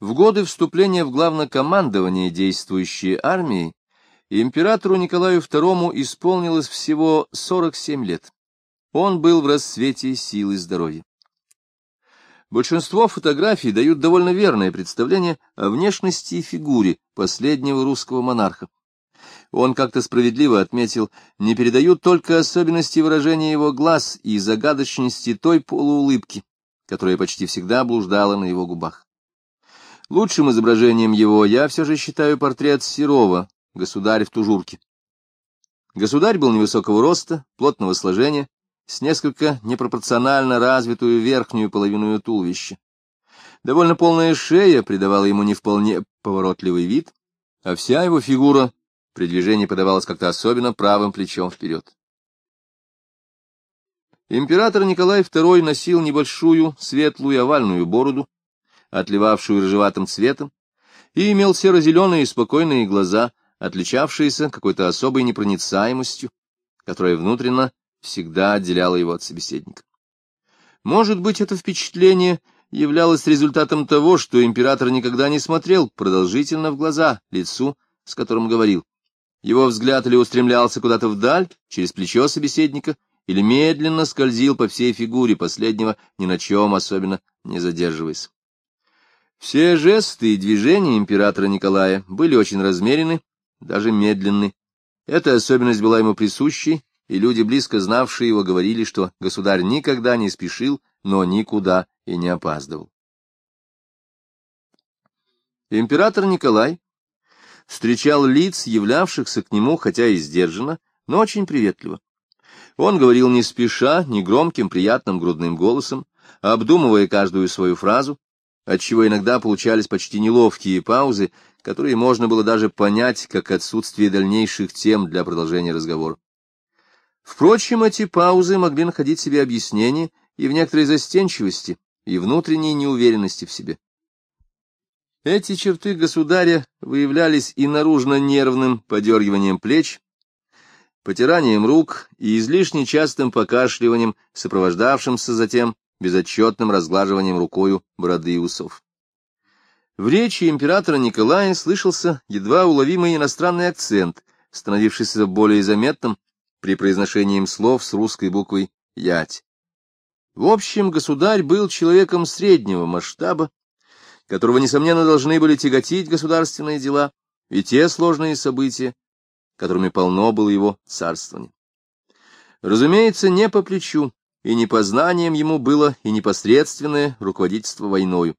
В годы вступления в главнокомандование действующей армией императору Николаю II исполнилось всего 47 лет. Он был в расцвете сил и здоровья. Большинство фотографий дают довольно верное представление о внешности и фигуре последнего русского монарха. Он как-то справедливо отметил, не передают только особенности выражения его глаз и загадочности той полуулыбки, которая почти всегда блуждала на его губах. Лучшим изображением его я все же считаю портрет Серова, государь в тужурке. Государь был невысокого роста, плотного сложения, с несколько непропорционально развитую верхнюю половину туловища. Довольно полная шея придавала ему не вполне поворотливый вид, а вся его фигура при движении подавалась как-то особенно правым плечом вперед. Император Николай II носил небольшую светлую овальную бороду, отливавшую рыжеватым цветом, и имел серо-зеленые спокойные глаза, отличавшиеся какой-то особой непроницаемостью, которая внутренно всегда отделяла его от собеседника. Может быть, это впечатление являлось результатом того, что император никогда не смотрел продолжительно в глаза лицу, с которым говорил. Его взгляд или устремлялся куда-то вдаль, через плечо собеседника, или медленно скользил по всей фигуре последнего, ни на чем особенно не задерживаясь. Все жесты и движения императора Николая были очень размерены, даже медленны. Эта особенность была ему присущей, и люди, близко знавшие его, говорили, что государь никогда не спешил, но никуда и не опаздывал. Император Николай встречал лиц, являвшихся к нему, хотя и сдержанно, но очень приветливо. Он говорил не спеша, негромким, приятным грудным голосом, обдумывая каждую свою фразу, отчего иногда получались почти неловкие паузы, которые можно было даже понять как отсутствие дальнейших тем для продолжения разговора. Впрочем, эти паузы могли находить себе объяснение и в некоторой застенчивости, и внутренней неуверенности в себе. Эти черты государя выявлялись и наружно нервным подергиванием плеч, потиранием рук и излишне частым покашливанием, сопровождавшимся затем безотчетным разглаживанием рукою бороды и усов. В речи императора Николая слышался едва уловимый иностранный акцент, становившийся более заметным при произношении слов с русской буквой «ять». В общем, государь был человеком среднего масштаба, которого, несомненно, должны были тяготить государственные дела и те сложные события, которыми полно было его царствование. Разумеется, не по плечу и непознанием ему было и непосредственное руководительство войною.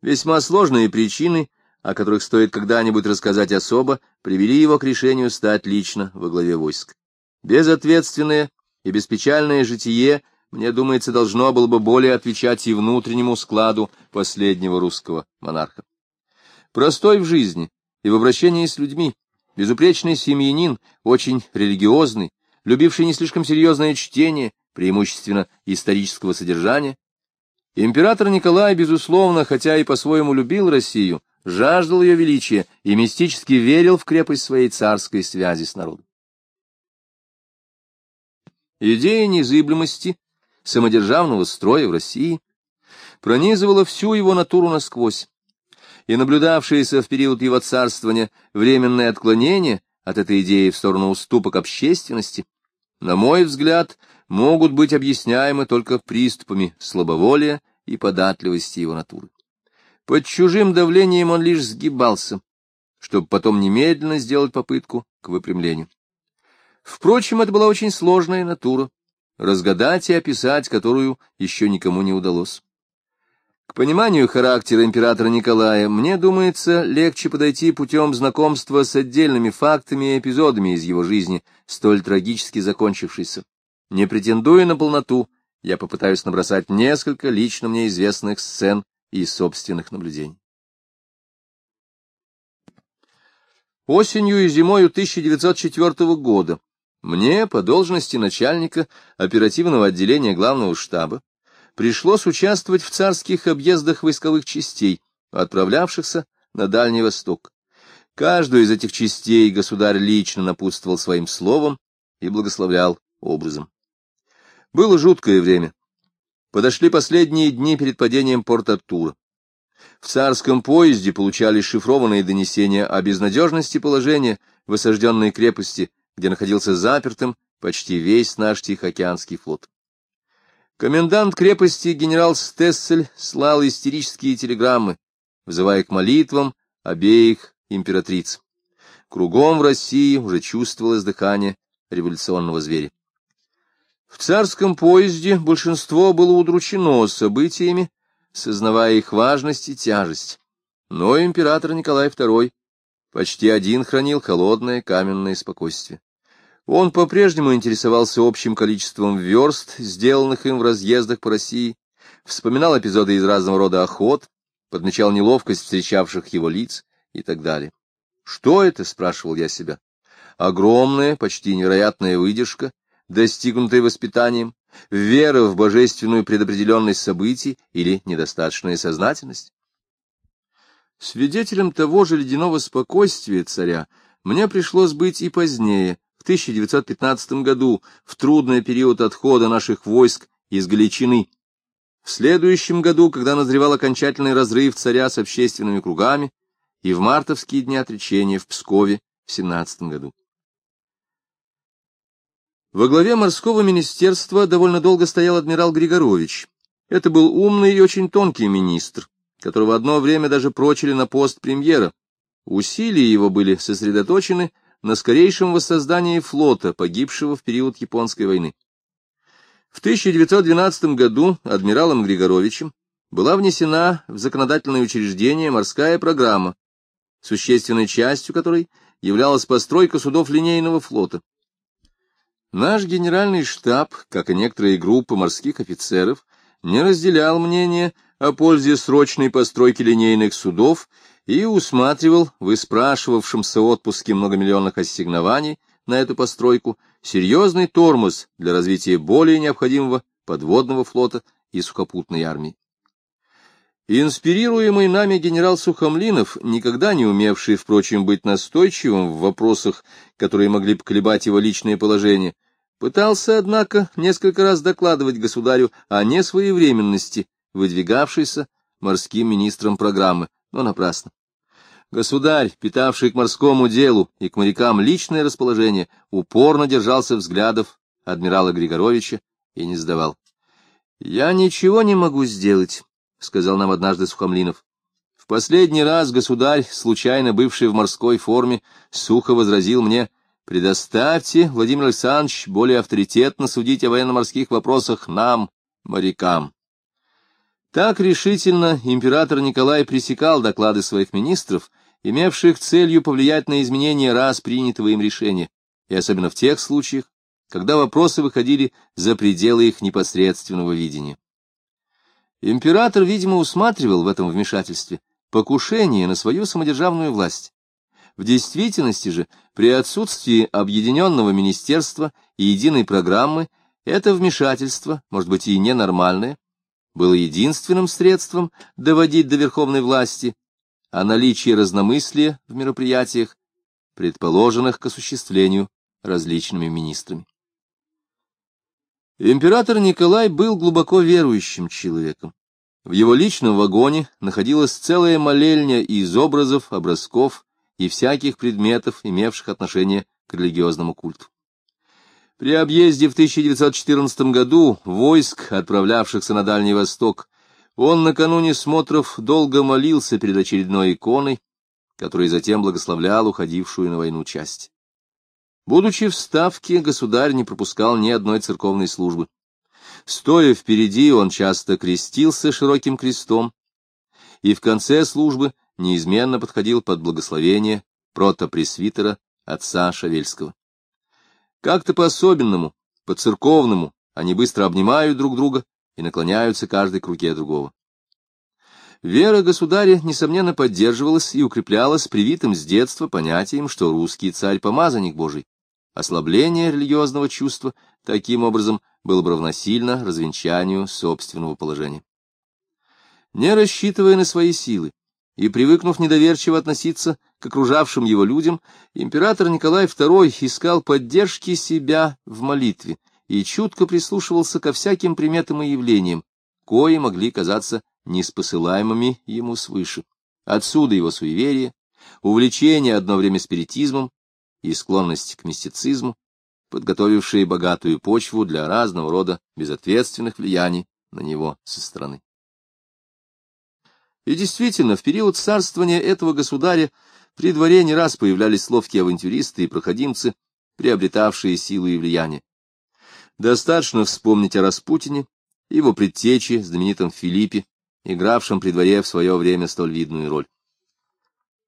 Весьма сложные причины, о которых стоит когда-нибудь рассказать особо, привели его к решению стать лично во главе войск. Безответственное и беспечальное житие, мне думается, должно было бы более отвечать и внутреннему складу последнего русского монарха. Простой в жизни и в обращении с людьми, безупречный семьянин, очень религиозный, любивший не слишком серьезное чтение, преимущественно исторического содержания, император Николай, безусловно, хотя и по-своему любил Россию, жаждал ее величия и мистически верил в крепость своей царской связи с народом. Идея незыблемости самодержавного строя в России пронизывала всю его натуру насквозь, и наблюдавшееся в период его царствования временное отклонение от этой идеи в сторону уступок общественности, на мой взгляд, могут быть объясняемы только приступами слабоволия и податливости его натуры. Под чужим давлением он лишь сгибался, чтобы потом немедленно сделать попытку к выпрямлению. Впрочем, это была очень сложная натура, разгадать и описать которую еще никому не удалось. К пониманию характера императора Николая мне думается легче подойти путем знакомства с отдельными фактами и эпизодами из его жизни, столь трагически закончившейся. Не претендуя на полноту, я попытаюсь набросать несколько лично мне известных сцен и собственных наблюдений. Осенью и зимою 1904 года мне, по должности начальника оперативного отделения главного штаба, пришлось участвовать в царских объездах войсковых частей, отправлявшихся на Дальний Восток. Каждую из этих частей государь лично напутствовал своим словом и благословлял образом. Было жуткое время. Подошли последние дни перед падением Порт-Артура. В царском поезде получали шифрованные донесения о безнадежности положения в осажденной крепости, где находился запертым почти весь наш Тихоокеанский флот. Комендант крепости генерал Стессель слал истерические телеграммы, вызывая к молитвам обеих императриц. Кругом в России уже чувствовалось дыхание революционного зверя. В царском поезде большинство было удручено событиями, сознавая их важность и тяжесть. Но император Николай II почти один хранил холодное каменное спокойствие. Он по-прежнему интересовался общим количеством верст, сделанных им в разъездах по России, вспоминал эпизоды из разного рода охот, подмечал неловкость встречавших его лиц и так далее. «Что это?» — спрашивал я себя. Огромная, почти невероятная выдержка, достигнутая воспитанием, вера в божественную предопределенность событий или недостаточная сознательность? Свидетелем того же ледяного спокойствия царя мне пришлось быть и позднее, в 1915 году, в трудный период отхода наших войск из Галичины. В следующем году, когда назревал окончательный разрыв царя с общественными кругами, и в мартовские дни отречения в Пскове в 17 году. Во главе морского министерства довольно долго стоял адмирал Григорович. Это был умный и очень тонкий министр, которого одно время даже прочили на пост премьера. Усилия его были сосредоточены на скорейшем воссоздании флота, погибшего в период Японской войны. В 1912 году адмиралом Григоровичем была внесена в законодательное учреждение морская программа, существенной частью которой являлась постройка судов линейного флота. Наш генеральный штаб, как и некоторые группы морских офицеров, не разделял мнение о пользе срочной постройки линейных судов и усматривал в испрашивавшемся отпуске многомиллионных ассигнований на эту постройку серьезный тормоз для развития более необходимого подводного флота и сухопутной армии. Инспирируемый нами генерал Сухомлинов, никогда не умевший, впрочем, быть настойчивым в вопросах, которые могли поколебать его личное положение, пытался, однако, несколько раз докладывать государю о несвоевременности, выдвигавшейся морским министром программы, но напрасно. Государь, питавший к морскому делу и к морякам личное расположение, упорно держался взглядов адмирала Григоровича и не сдавал. — Я ничего не могу сделать, — сказал нам однажды Сухомлинов. В последний раз государь, случайно бывший в морской форме, сухо возразил мне, «Предоставьте, Владимир Александрович, более авторитетно судить о военно-морских вопросах нам, морякам». Так решительно император Николай пресекал доклады своих министров, имевших целью повлиять на изменение раз принятого им решения, и особенно в тех случаях, когда вопросы выходили за пределы их непосредственного видения. Император, видимо, усматривал в этом вмешательстве покушение на свою самодержавную власть. В действительности же, при отсутствии объединенного министерства и единой программы, это вмешательство, может быть и ненормальное, было единственным средством доводить до верховной власти, а наличие разномыслия в мероприятиях, предположенных к осуществлению различными министрами. Император Николай был глубоко верующим человеком. В его личном вагоне находилась целая молельня из образов, образков и всяких предметов, имевших отношение к религиозному культу. При объезде в 1914 году войск, отправлявшихся на Дальний Восток, он накануне смотров долго молился перед очередной иконой, которой затем благословлял уходившую на войну часть. Будучи в Ставке, государь не пропускал ни одной церковной службы. Стоя впереди, он часто крестился широким крестом, и в конце службы неизменно подходил под благословение протопресвитера отца Шавельского. Как-то по-особенному, по-церковному, они быстро обнимают друг друга и наклоняются каждый к руке другого. Вера государя, несомненно, поддерживалась и укреплялась привитым с детства понятием, что русский царь — помазанник Божий. Ослабление религиозного чувства таким образом было бы равносильно развенчанию собственного положения. Не рассчитывая на свои силы и привыкнув недоверчиво относиться к окружавшим его людям, император Николай II искал поддержки себя в молитве и чутко прислушивался ко всяким приметам и явлениям, кои могли казаться неспосылаемыми ему свыше. Отсюда его суеверие, увлечение одно время спиритизмом и склонность к мистицизму, подготовившие богатую почву для разного рода безответственных влияний на него со стороны. И действительно, в период царствования этого государя при дворе не раз появлялись ловкие авантюристы и проходимцы, приобретавшие силы и влияние. Достаточно вспомнить о Распутине, его предтече, знаменитом Филиппе, игравшем при дворе в свое время столь видную роль.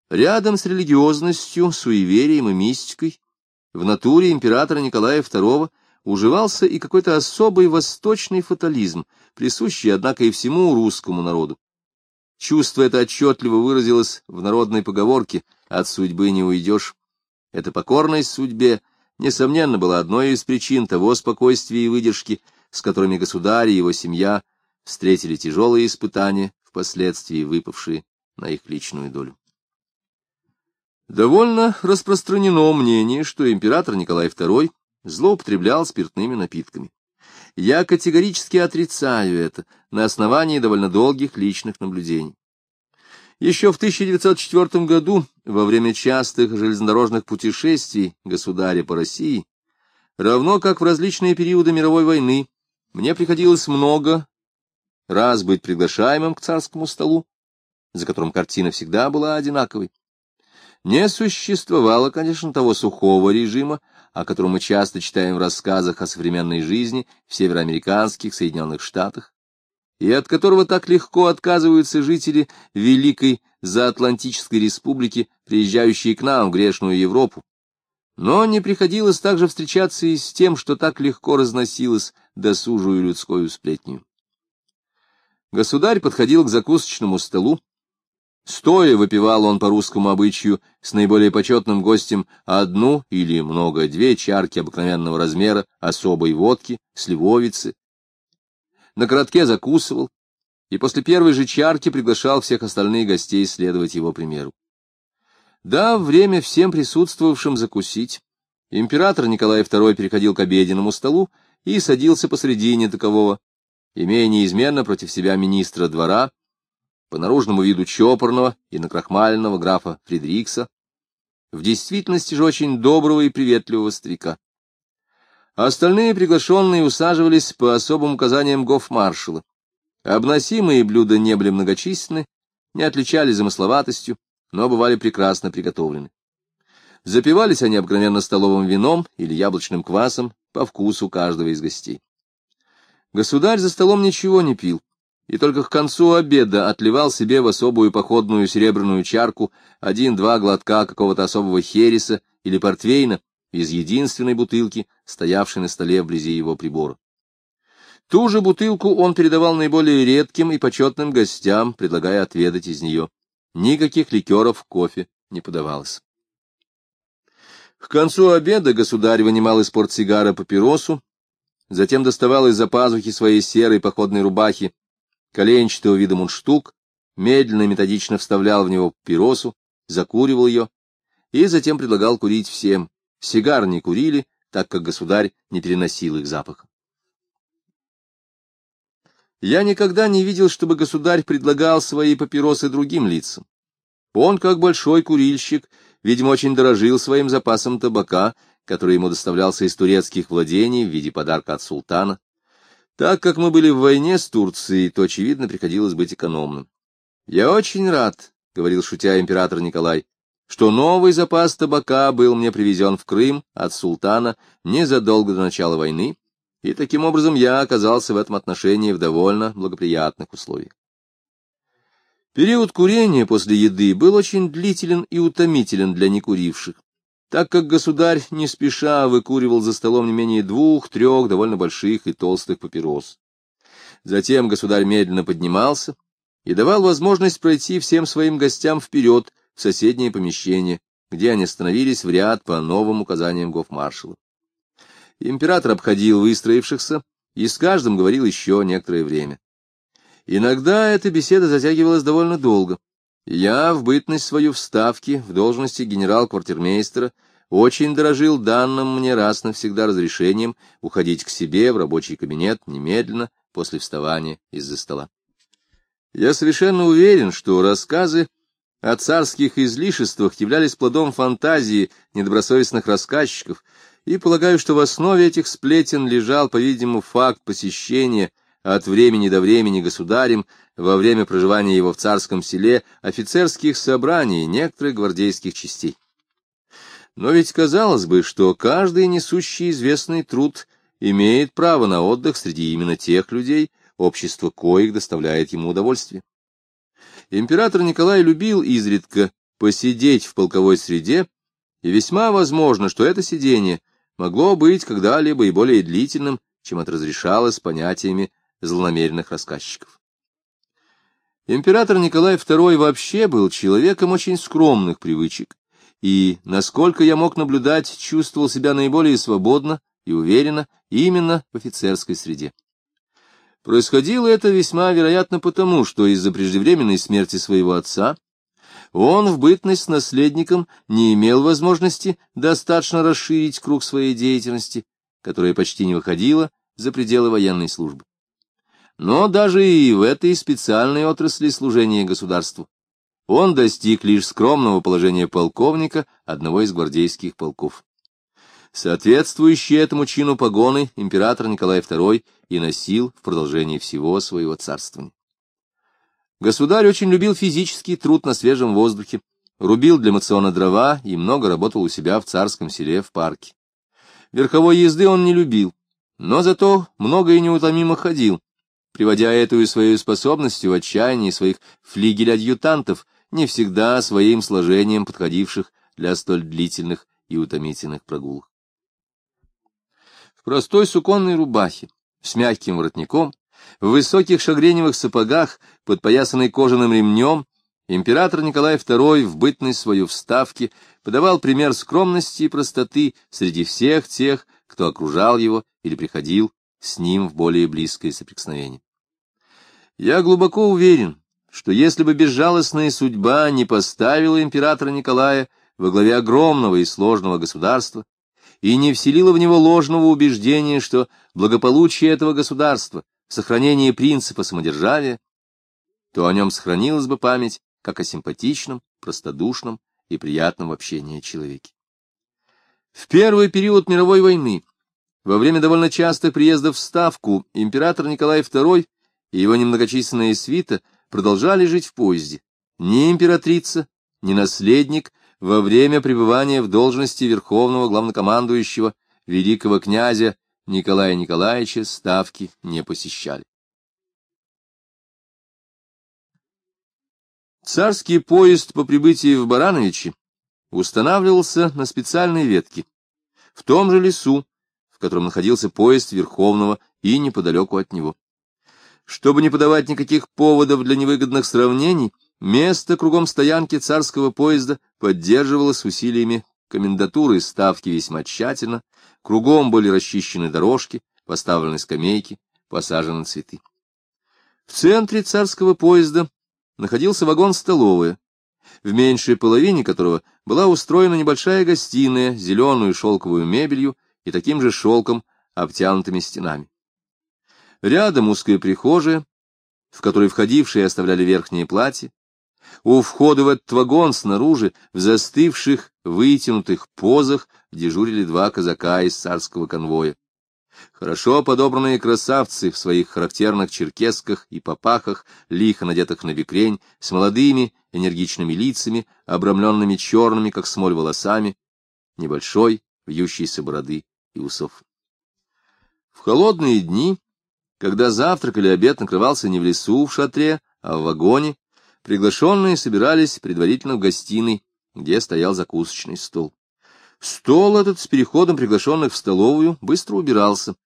Рядом с религиозностью, суеверием и мистикой в натуре императора Николая II уживался и какой-то особый восточный фатализм, присущий, однако, и всему русскому народу. Чувство это отчетливо выразилось в народной поговорке «от судьбы не уйдешь». Эта покорность судьбе, несомненно, была одной из причин того спокойствия и выдержки, с которыми государь и его семья встретили тяжелые испытания, впоследствии выпавшие на их личную долю. Довольно распространено мнение, что император Николай II злоупотреблял спиртными напитками. Я категорически отрицаю это на основании довольно долгих личных наблюдений. Еще в 1904 году, во время частых железнодорожных путешествий государя по России, равно как в различные периоды мировой войны, мне приходилось много раз быть приглашаемым к царскому столу, за которым картина всегда была одинаковой. Не существовало, конечно, того сухого режима, о котором мы часто читаем в рассказах о современной жизни в североамериканских Соединенных Штатах, и от которого так легко отказываются жители Великой Заатлантической Республики, приезжающие к нам в грешную Европу. Но не приходилось также встречаться и с тем, что так легко разносилось досужую людскую сплетню. Государь подходил к закусочному столу, Стоя выпивал он по русскому обычаю с наиболее почетным гостем одну или много две чарки обыкновенного размера особой водки, сливовицы. На коротке закусывал и после первой же чарки приглашал всех остальных гостей следовать его примеру. Дав время всем присутствовавшим закусить, император Николай II переходил к обеденному столу и садился посредине такового, имея неизменно против себя министра двора, по наружному виду чопорного и накрахмаленного графа Фридрикса, в действительности же очень доброго и приветливого старика. Остальные приглашенные усаживались по особым указаниям гофмаршала. Обносимые блюда не были многочисленны, не отличались замысловатостью, но бывали прекрасно приготовлены. Запивались они обыкновенно столовым вином или яблочным квасом по вкусу каждого из гостей. Государь за столом ничего не пил, и только к концу обеда отливал себе в особую походную серебряную чарку один-два глотка какого-то особого хереса или портвейна из единственной бутылки, стоявшей на столе вблизи его прибора. Ту же бутылку он передавал наиболее редким и почетным гостям, предлагая отведать из нее. Никаких ликеров, кофе не подавалось. К концу обеда государь вынимал из портсигара папиросу, затем доставал из-за пазухи своей серой походной рубахи коленчатого вида мундштук, медленно и методично вставлял в него папиросу, закуривал ее и затем предлагал курить всем. Сигар не курили, так как государь не переносил их запаха. Я никогда не видел, чтобы государь предлагал свои папиросы другим лицам. Он, как большой курильщик, видимо, очень дорожил своим запасом табака, который ему доставлялся из турецких владений в виде подарка от султана. Так как мы были в войне с Турцией, то, очевидно, приходилось быть экономным. «Я очень рад», — говорил шутя император Николай, «что новый запас табака был мне привезен в Крым от султана незадолго до начала войны, и таким образом я оказался в этом отношении в довольно благоприятных условиях». Период курения после еды был очень длителен и утомителен для некуривших так как государь не спеша выкуривал за столом не менее двух-трех довольно больших и толстых папирос. Затем государь медленно поднимался и давал возможность пройти всем своим гостям вперед в соседнее помещение, где они становились в ряд по новым указаниям гофмаршала. Император обходил выстроившихся и с каждым говорил еще некоторое время. Иногда эта беседа затягивалась довольно долго. Я в бытность свою вставки в должности генерал-квартирмейстера очень дорожил данным мне раз навсегда разрешением уходить к себе в рабочий кабинет немедленно после вставания из-за стола. Я совершенно уверен, что рассказы о царских излишествах являлись плодом фантазии недобросовестных рассказчиков, и полагаю, что в основе этих сплетен лежал, по-видимому, факт посещения от времени до времени государем во время проживания его в царском селе офицерских собраний некоторых гвардейских частей. Но ведь казалось бы, что каждый несущий известный труд имеет право на отдых среди именно тех людей, общество коих доставляет ему удовольствие. Император Николай любил изредка посидеть в полковой среде, и весьма возможно, что это сидение могло быть когда-либо и более длительным, чем это понятиями злонамеренных рассказчиков. Император Николай II вообще был человеком очень скромных привычек, и, насколько я мог наблюдать, чувствовал себя наиболее свободно и уверенно именно в офицерской среде. Происходило это весьма вероятно потому, что из-за преждевременной смерти своего отца он в бытность наследником не имел возможности достаточно расширить круг своей деятельности, которая почти не выходила за пределы военной службы. Но даже и в этой специальной отрасли служения государству он достиг лишь скромного положения полковника одного из гвардейских полков. Соответствующие этому чину погоны император Николай II и носил в продолжении всего своего царствования. Государь очень любил физический труд на свежем воздухе, рубил для мациона дрова и много работал у себя в царском селе в парке. Верховой езды он не любил, но зато много и неутомимо ходил, приводя эту и свою способностью в отчаянии своих флигель-адъютантов, не всегда своим сложением подходивших для столь длительных и утомительных прогулок в простой суконной рубахе, с мягким воротником, в высоких шагреневых сапогах, подпоясанной кожаным ремнем, император Николай II в бытность свою вставки подавал пример скромности и простоты среди всех тех, кто окружал его или приходил с ним в более близкое соприкосновение. Я глубоко уверен, что если бы безжалостная судьба не поставила императора Николая во главе огромного и сложного государства, и не вселила в него ложного убеждения, что благополучие этого государства, сохранение принципа самодержавия, то о нем сохранилась бы память как о симпатичном, простодушном и приятном в общении человеке. В первый период мировой войны, во время довольно частых приездов в Ставку, император Николай II и его немногочисленная свита продолжали жить в поезде. Ни императрица, ни наследник во время пребывания в должности верховного главнокомандующего великого князя Николая Николаевича ставки не посещали. Царский поезд по прибытии в Барановичи устанавливался на специальной ветке, в том же лесу, в котором находился поезд Верховного и неподалеку от него. Чтобы не подавать никаких поводов для невыгодных сравнений, Место кругом стоянки царского поезда поддерживалось усилиями комендатуры ставки весьма тщательно, кругом были расчищены дорожки, поставлены скамейки, посажены цветы. В центре царского поезда находился вагон-столовая, в меньшей половине которого была устроена небольшая гостиная, зеленую шелковую мебелью и таким же шелком, обтянутыми стенами. Рядом узкая прихожая, в которой входившие оставляли верхние платья, у входа в этот вагон снаружи, в застывших, вытянутых позах, дежурили два казака из царского конвоя. Хорошо подобранные красавцы в своих характерных черкесках и попахах, лихо надетых на бекрень, с молодыми, энергичными лицами, обрамленными черными, как смоль, волосами, небольшой, вьющейся бороды и усов. В холодные дни, когда завтрак или обед накрывался не в лесу в шатре, а в вагоне, Приглашенные собирались предварительно в гостиной, где стоял закусочный стол. Стол этот с переходом приглашенных в столовую быстро убирался,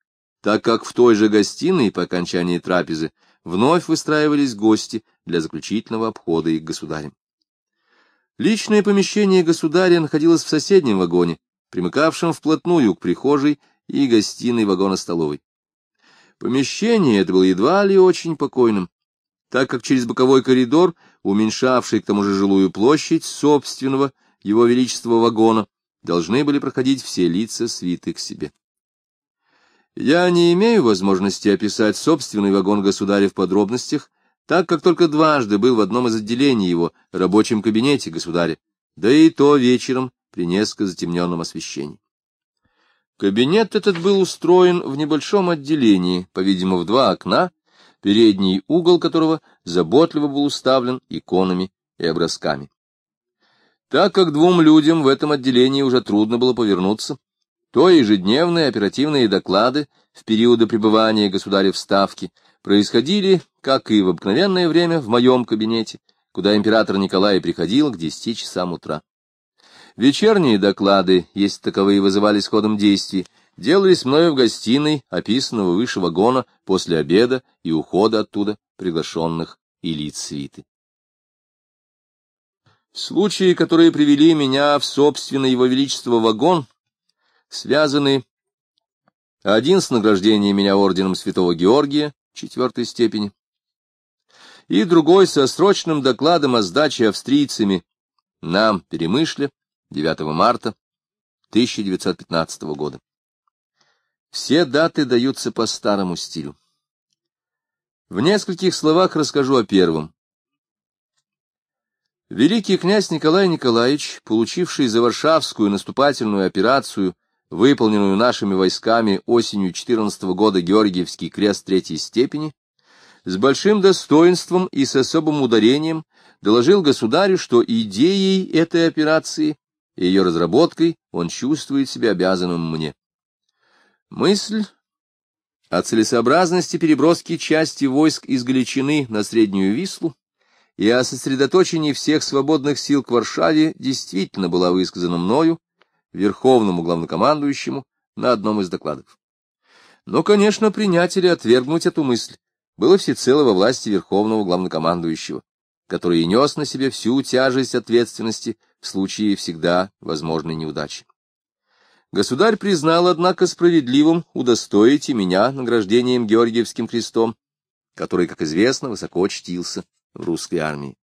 так как в той же гостиной по окончании трапезы вновь выстраивались гости для заключительного обхода их государем. Личное помещение государя находилось в соседнем вагоне, примыкавшем вплотную к прихожей и гостиной вагона-столовой. Помещение это было едва ли очень покойным так как через боковой коридор, уменьшавший к тому же жилую площадь собственного его величества вагона, должны были проходить все лица свиты к себе. Я не имею возможности описать собственный вагон государя в подробностях, так как только дважды был в одном из отделений его рабочем кабинете государя, да и то вечером при несколько затемненном освещении. Кабинет этот был устроен в небольшом отделении, по-видимому, в два окна, передний угол которого заботливо был уставлен иконами и образками. Так как двум людям в этом отделении уже трудно было повернуться, то ежедневные оперативные доклады в периоды пребывания государя в Ставке происходили, как и в обыкновенное время, в моем кабинете, куда император Николай приходил к десяти часам утра. Вечерние доклады, если таковые вызывались ходом действий, делались мною в гостиной, описанного выше вагона, после обеда и ухода оттуда приглашенных и лиц свиты. Случаи, которые привели меня в собственный его величество вагон, связаны один с награждением меня орденом святого Георгия четвертой степени, и другой со срочным докладом о сдаче австрийцами нам Перемышле 9 марта 1915 года. Все даты даются по старому стилю. В нескольких словах расскажу о первом. Великий князь Николай Николаевич, получивший за Варшавскую наступательную операцию, выполненную нашими войсками осенью 14 года Георгиевский крест третьей степени, с большим достоинством и с особым ударением доложил государю, что идеей этой операции и ее разработкой он чувствует себя обязанным мне. Мысль о целесообразности переброски части войск из Галичины на Среднюю Вислу и о сосредоточении всех свободных сил к Варшаве действительно была высказана мною, верховному главнокомандующему, на одном из докладов. Но, конечно, принять или отвергнуть эту мысль было всецело во власти верховного главнокомандующего, который нес на себе всю тяжесть ответственности случае всегда возможной неудачи. Государь признал, однако, справедливым удостоить и меня награждением Георгиевским крестом, который, как известно, высоко чтился в русской армии.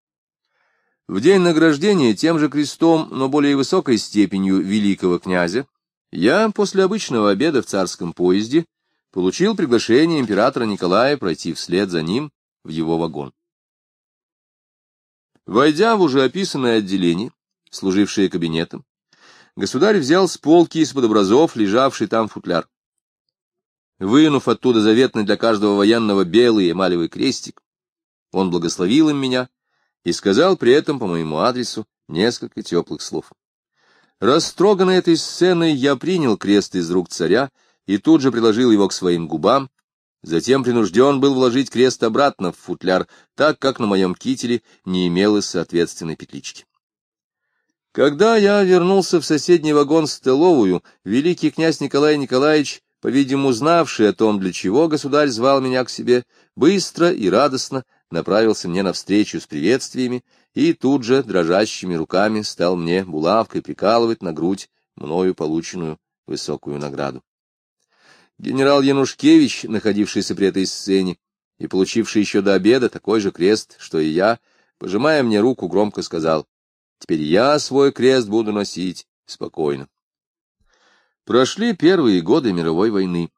В день награждения тем же крестом, но более высокой степенью великого князя, я после обычного обеда в царском поезде получил приглашение императора Николая пройти вслед за ним в его вагон. Войдя в уже описанное отделение, служившее кабинетом, государь взял с полки из-под образов, лежавший там футляр. Вынув оттуда заветный для каждого военного белый эмалевый крестик, он благословил им меня и сказал при этом по моему адресу несколько теплых слов. Растроганный этой сценой, я принял крест из рук царя и тут же приложил его к своим губам, затем принужден был вложить крест обратно в футляр, так как на моем кителе не имелось соответственной петлички. Когда я вернулся в соседний вагон-столовую, великий князь Николай Николаевич, по-видимому, знавший о том, для чего государь звал меня к себе, быстро и радостно направился мне навстречу с приветствиями и тут же дрожащими руками стал мне булавкой прикалывать на грудь мною полученную высокую награду. Генерал Янушкевич, находившийся при этой сцене и получивший еще до обеда такой же крест, что и я, пожимая мне руку, громко сказал, «Теперь я свой крест буду носить спокойно». Прошли первые годы мировой войны.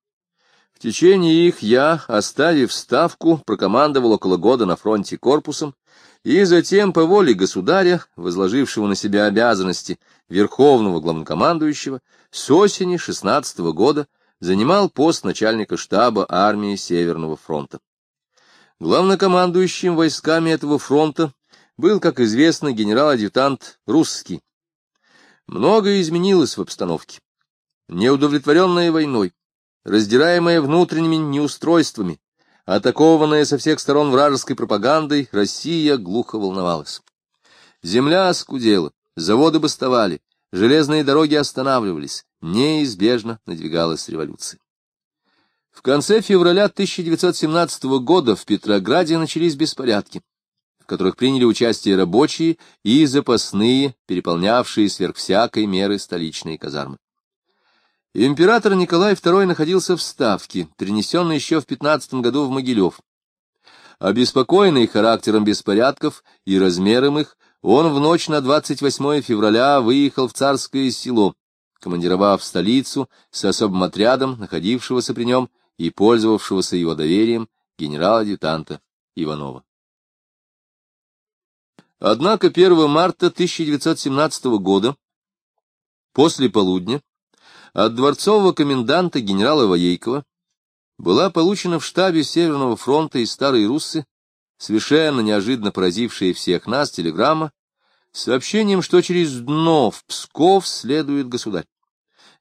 В течение их я, оставив ставку, прокомандовал около года на фронте корпусом, и затем, по воле государя, возложившего на себя обязанности верховного главнокомандующего, с осени 16 -го года занимал пост начальника штаба армии Северного фронта. Главнокомандующим войсками этого фронта был, как известно, генерал-адъютант Русский. Многое изменилось в обстановке. Неудовлетворенная войной, раздираемая внутренними неустройствами, атакованная со всех сторон вражеской пропагандой, Россия глухо волновалась. Земля оскудела, заводы бастовали, железные дороги останавливались, неизбежно надвигалась революция. В конце февраля 1917 года в Петрограде начались беспорядки, которых приняли участие рабочие и запасные, переполнявшие сверх всякой меры столичные казармы. Император Николай II находился в Ставке, перенесенный еще в 15 году в Могилев. Обеспокоенный характером беспорядков и размером их, он в ночь на 28 февраля выехал в Царское село, командировав в столицу с особым отрядом, находившегося при нем и пользовавшегося его доверием генерала-адъютанта Иванова. Однако 1 марта 1917 года, после полудня, от дворцового коменданта генерала Воейкова была получена в штабе Северного фронта из Старой Руссы совершенно неожиданно поразившая всех нас телеграмма с сообщением, что через дно в Псков следует государь.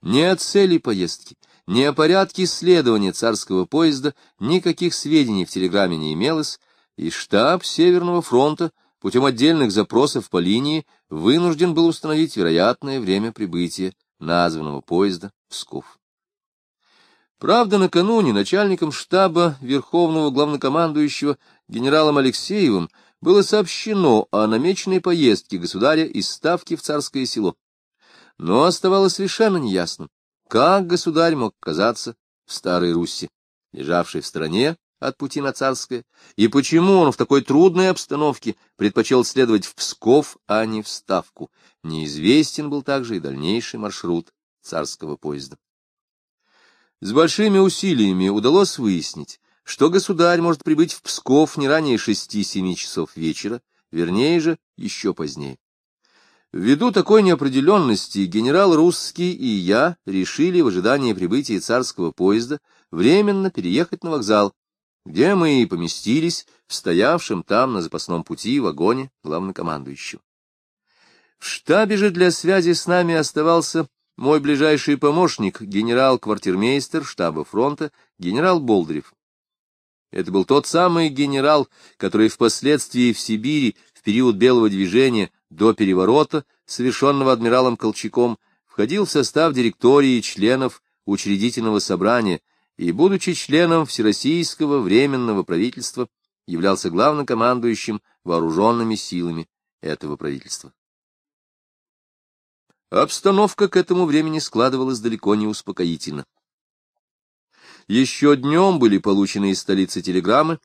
Ни о цели поездки, ни о порядке следования царского поезда никаких сведений в телеграмме не имелось, и штаб Северного фронта путем отдельных запросов по линии вынужден был установить вероятное время прибытия названного поезда в Псков. Правда, накануне начальником штаба Верховного главнокомандующего генералом Алексеевым было сообщено о намеченной поездке государя из Ставки в Царское село. Но оставалось совершенно неясным, как государь мог оказаться в Старой Руси, лежавшей в стороне от пути на Царское, и почему он в такой трудной обстановке предпочел следовать в Псков, а не в Ставку. Неизвестен был также и дальнейший маршрут царского поезда. С большими усилиями удалось выяснить, что государь может прибыть в Псков не ранее шести-семи часов вечера, вернее же, еще позднее. Ввиду такой неопределенности генерал Русский и я решили в ожидании прибытия царского поезда временно переехать на вокзал, где мы и поместились в стоявшем там на запасном пути вагоне главнокомандующего. В штабе же для связи с нами оставался мой ближайший помощник, генерал-квартирмейстер штаба фронта, генерал Болдырев. Это был тот самый генерал, который впоследствии в Сибири, в период Белого движения, до переворота, совершенного адмиралом Колчаком, входил в состав директории членов учредительного собрания и, будучи членом Всероссийского временного правительства, являлся главнокомандующим вооруженными силами этого правительства. Обстановка к этому времени складывалась далеко не успокоительно. Еще днем были получены из столицы телеграммы,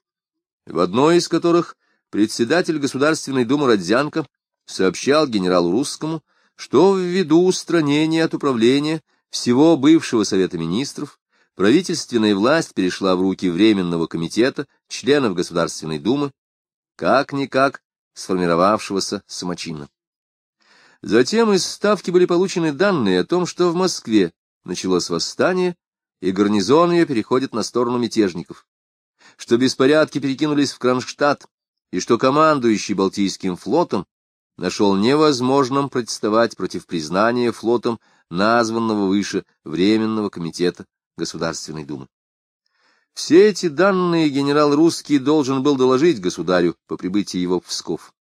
в одной из которых председатель Государственной Думы Родзянко сообщал генералу Русскому, что ввиду устранения от управления всего бывшего Совета Министров правительственная власть перешла в руки Временного комитета членов Государственной Думы, как-никак сформировавшегося самочинно. Затем из Ставки были получены данные о том, что в Москве началось восстание, и гарнизон ее переходит на сторону мятежников, что беспорядки перекинулись в Кронштадт, и что командующий Балтийским флотом нашел невозможным протестовать против признания флотом названного выше Временного комитета Государственной Думы. Все эти данные генерал Русский должен был доложить государю по прибытии его в Псков.